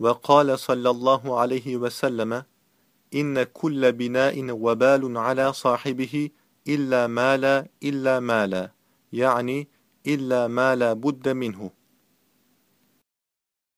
Ve kâle sallallahu aleyhi ve selleme inne kulle binâin vebalun ala sahibihi illa mâla illa mâla yani illa mâ la budde minhu.